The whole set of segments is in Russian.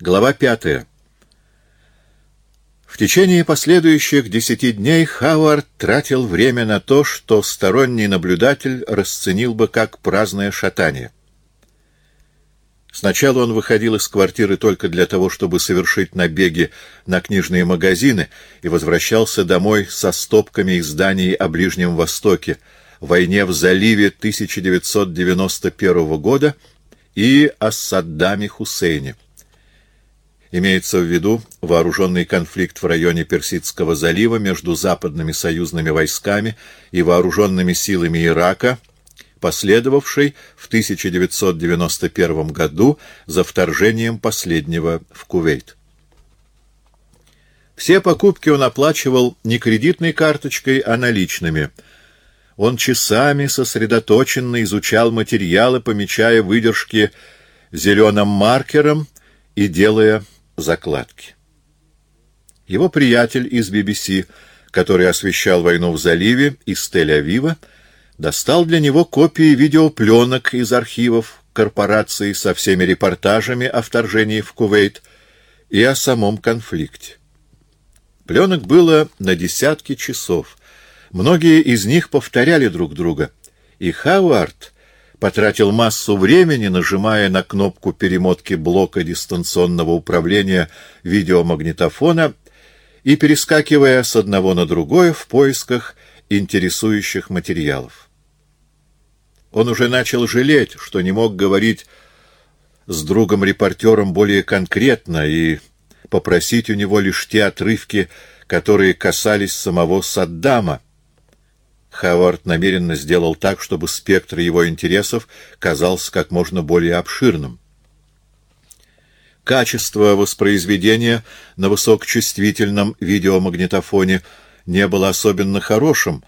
Глава пятая. В течение последующих десяти дней Хауард тратил время на то, что сторонний наблюдатель расценил бы как праздное шатание. Сначала он выходил из квартиры только для того, чтобы совершить набеги на книжные магазины и возвращался домой со стопками изданий о Ближнем Востоке, войне в заливе 1991 года и о Саддаме Хусейне. Имеется в виду вооруженный конфликт в районе Персидского залива между западными союзными войсками и вооруженными силами Ирака, последовавший в 1991 году за вторжением последнего в Кувейт. Все покупки он оплачивал не кредитной карточкой, а наличными. Он часами сосредоточенно изучал материалы, помечая выдержки зеленым маркером и делая закладки. Его приятель из BBC, который освещал войну в заливе из Тель-Авива, достал для него копии видеопленок из архивов корпорации со всеми репортажами о вторжении в Кувейт и о самом конфликте. Пленок было на десятки часов. Многие из них повторяли друг друга, и Хауард потратил массу времени, нажимая на кнопку перемотки блока дистанционного управления видеомагнитофона и перескакивая с одного на другое в поисках интересующих материалов. Он уже начал жалеть, что не мог говорить с другом-репортером более конкретно и попросить у него лишь те отрывки, которые касались самого Саддама, Хавард намеренно сделал так, чтобы спектр его интересов казался как можно более обширным. Качество воспроизведения на высокочувствительном видеомагнитофоне не было особенно хорошим,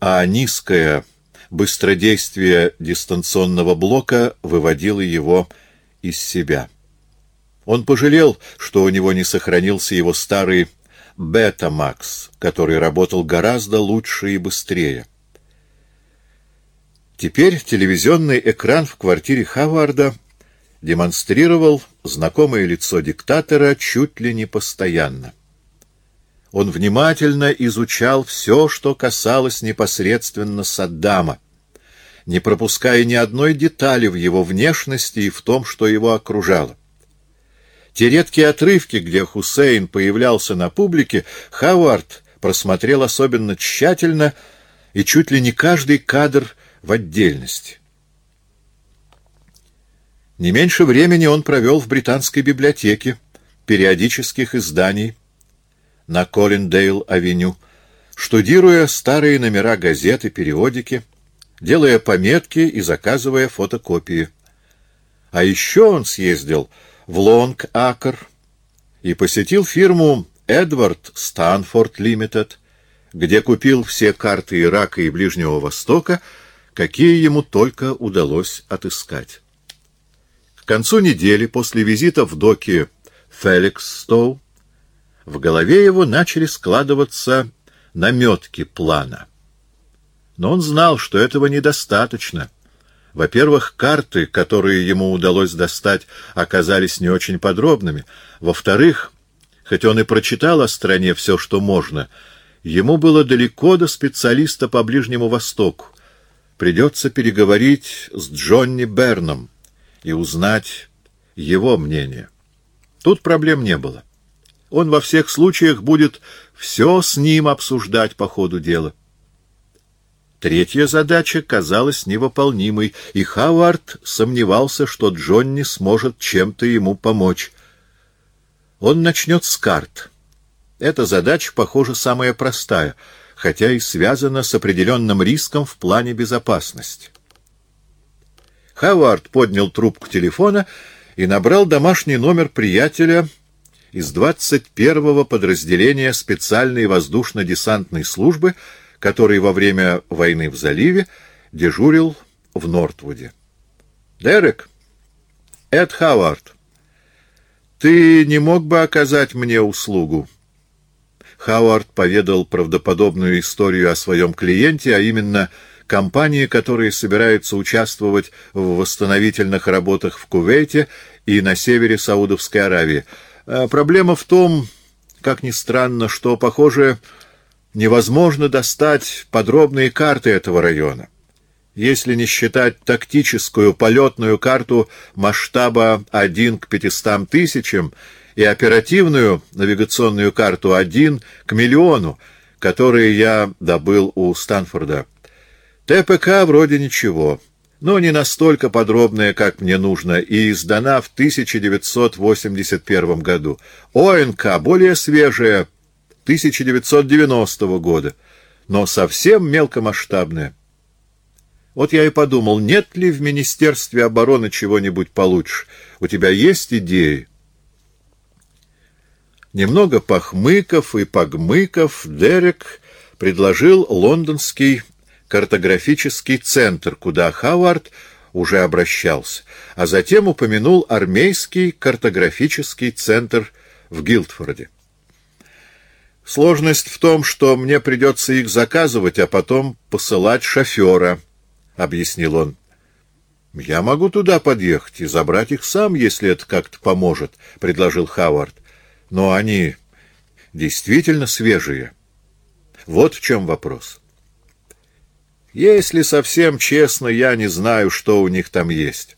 а низкое быстродействие дистанционного блока выводило его из себя. Он пожалел, что у него не сохранился его старый Бетамакс, который работал гораздо лучше и быстрее. Теперь телевизионный экран в квартире Хаварда демонстрировал знакомое лицо диктатора чуть ли не постоянно. Он внимательно изучал все, что касалось непосредственно Саддама, не пропуская ни одной детали в его внешности и в том, что его окружало. Те редкие отрывки, где Хусейн появлялся на публике, Хавард просмотрел особенно тщательно, и чуть ли не каждый кадр в отдельности. Не меньше времени он провел в британской библиотеке периодических изданий на Коллиндейл-авеню, штудируя старые номера газет и периодики, делая пометки и заказывая фотокопии. А еще он съездил в Лонг-Акр и посетил фирму Эдвард Станфорд Лимитед, где купил все карты Ирака и Ближнего Востока, какие ему только удалось отыскать. К концу недели после визита в доки Феликс-Стоу в голове его начали складываться наметки плана. Но он знал, что этого недостаточно. Во-первых, карты, которые ему удалось достать, оказались не очень подробными. Во-вторых, хоть он и прочитал о стране все, что можно, ему было далеко до специалиста по Ближнему Востоку. Придется переговорить с Джонни Берном и узнать его мнение. Тут проблем не было. Он во всех случаях будет все с ним обсуждать по ходу дела. Третья задача казалась невыполнимой, и Хавард сомневался, что Джонни сможет чем-то ему помочь. Он начнет с карт. Эта задача, похоже, самая простая, хотя и связана с определенным риском в плане безопасности. Хавард поднял трубку телефона и набрал домашний номер приятеля из 21-го подразделения специальной воздушно-десантной службы, который во время войны в заливе дежурил в Нортвуде. «Дерек, Эд Хавард, ты не мог бы оказать мне услугу?» Хавард поведал правдоподобную историю о своем клиенте, а именно компании, которые собираются участвовать в восстановительных работах в Кувейте и на севере Саудовской Аравии. А проблема в том, как ни странно, что, похоже, невозможно достать подробные карты этого района. Если не считать тактическую полетную карту масштаба 1 к 500 тысячам и оперативную навигационную карту 1 к миллиону, которые я добыл у Станфорда. ТПК вроде ничего, но не настолько подробная, как мне нужно, и издана в 1981 году. ОНК более свежая, 1990 года, но совсем мелкомасштабная. Вот я и подумал, нет ли в Министерстве обороны чего-нибудь получше? У тебя есть идеи? Немного похмыков и погмыков, Дерек предложил лондонский картографический центр, куда Хавард уже обращался, а затем упомянул армейский картографический центр в Гилдфорде. Сложность в том, что мне придется их заказывать, а потом посылать шофера, — объяснил он. — Я могу туда подъехать и забрать их сам, если это как-то поможет, — предложил Хавард. — Но они действительно свежие. Вот в чем вопрос. Если совсем честно, я не знаю, что у них там есть.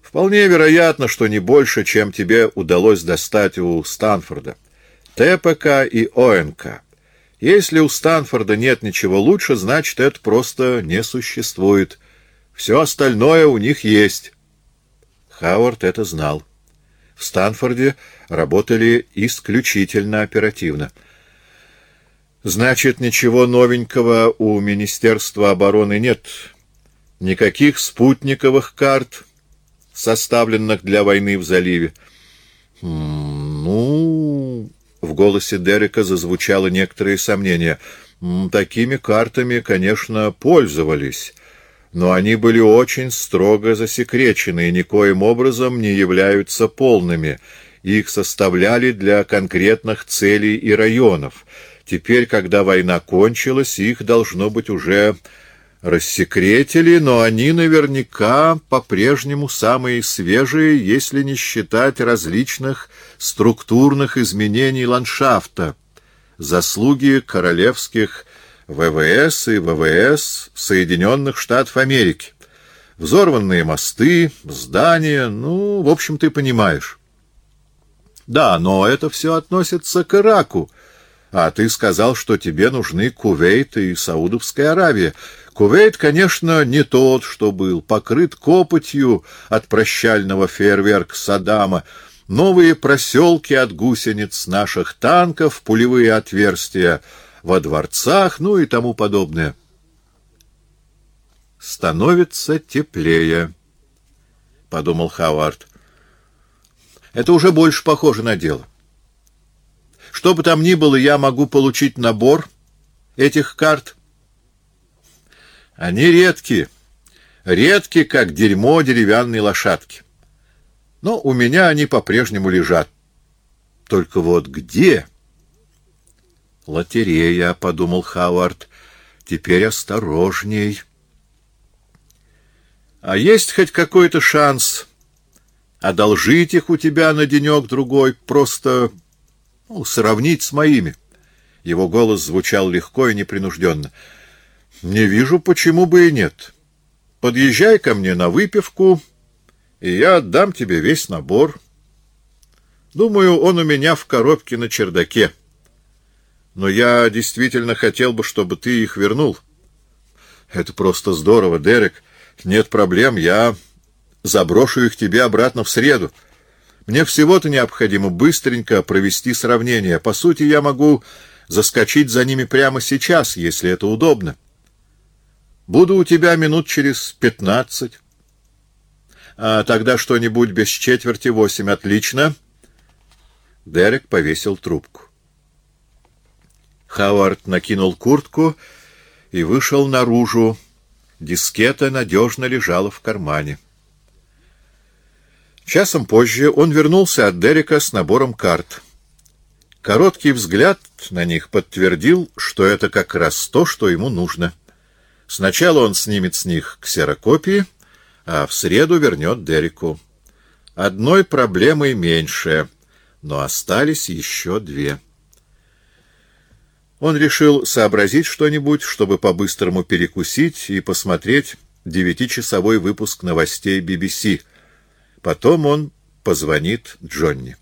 Вполне вероятно, что не больше, чем тебе удалось достать у Станфорда. ТПК и ОНК. Если у Станфорда нет ничего лучше, значит, это просто не существует. Все остальное у них есть. Хауард это знал. В Станфорде работали исключительно оперативно. Значит, ничего новенького у Министерства обороны нет. Никаких спутниковых карт, составленных для войны в заливе. Ну, в голосе Дерека зазвучало некоторые сомнения. Такими картами, конечно, пользовались, но они были очень строго засекречены и никоим образом не являются полными. Их составляли для конкретных целей и районов. Теперь, когда война кончилась, их должно быть уже рассекретили, но они наверняка по-прежнему самые свежие, если не считать различных структурных изменений ландшафта, заслуги королевских ВВС и ВВС Соединенных Штатов Америки. Взорванные мосты, здания, ну, в общем, ты понимаешь. Да, но это все относится к Ираку, а ты сказал, что тебе нужны Кувейт и Саудовская Аравия. Кувейт, конечно, не тот, что был, покрыт копотью от прощального фейерверка Саддама, новые проселки от гусениц наших танков, пулевые отверстия во дворцах, ну и тому подобное. «Становится теплее», — подумал Хавард. «Это уже больше похоже на дело». Что бы там ни было, я могу получить набор этих карт. Они редки, редки, как дерьмо деревянной лошадки. Но у меня они по-прежнему лежат. Только вот где? Лотерея, — подумал Хауард, — теперь осторожней. А есть хоть какой-то шанс одолжить их у тебя на денек-другой, просто ну, сравнить с моими. Его голос звучал легко и непринужденно. Не вижу, почему бы и нет. Подъезжай ко мне на выпивку, и я отдам тебе весь набор. Думаю, он у меня в коробке на чердаке. Но я действительно хотел бы, чтобы ты их вернул. Это просто здорово, Дерек. Нет проблем, я заброшу их тебе обратно в среду. Мне всего-то необходимо быстренько провести сравнение. По сути, я могу заскочить за ними прямо сейчас, если это удобно. Буду у тебя минут через пятнадцать. А тогда что-нибудь без четверти восемь. Отлично. Дерек повесил трубку. Хауард накинул куртку и вышел наружу. Дискета надежно лежала в кармане. Часом позже он вернулся от Дерека с набором карт. Короткий взгляд на них подтвердил, что это как раз то, что ему нужно. Сначала он снимет с них ксерокопии, а в среду вернет Дереку. Одной проблемой меньше, но остались еще две. Он решил сообразить что-нибудь, чтобы по-быстрому перекусить и посмотреть девятичасовой выпуск новостей BBC. Потом он позвонит Джонни.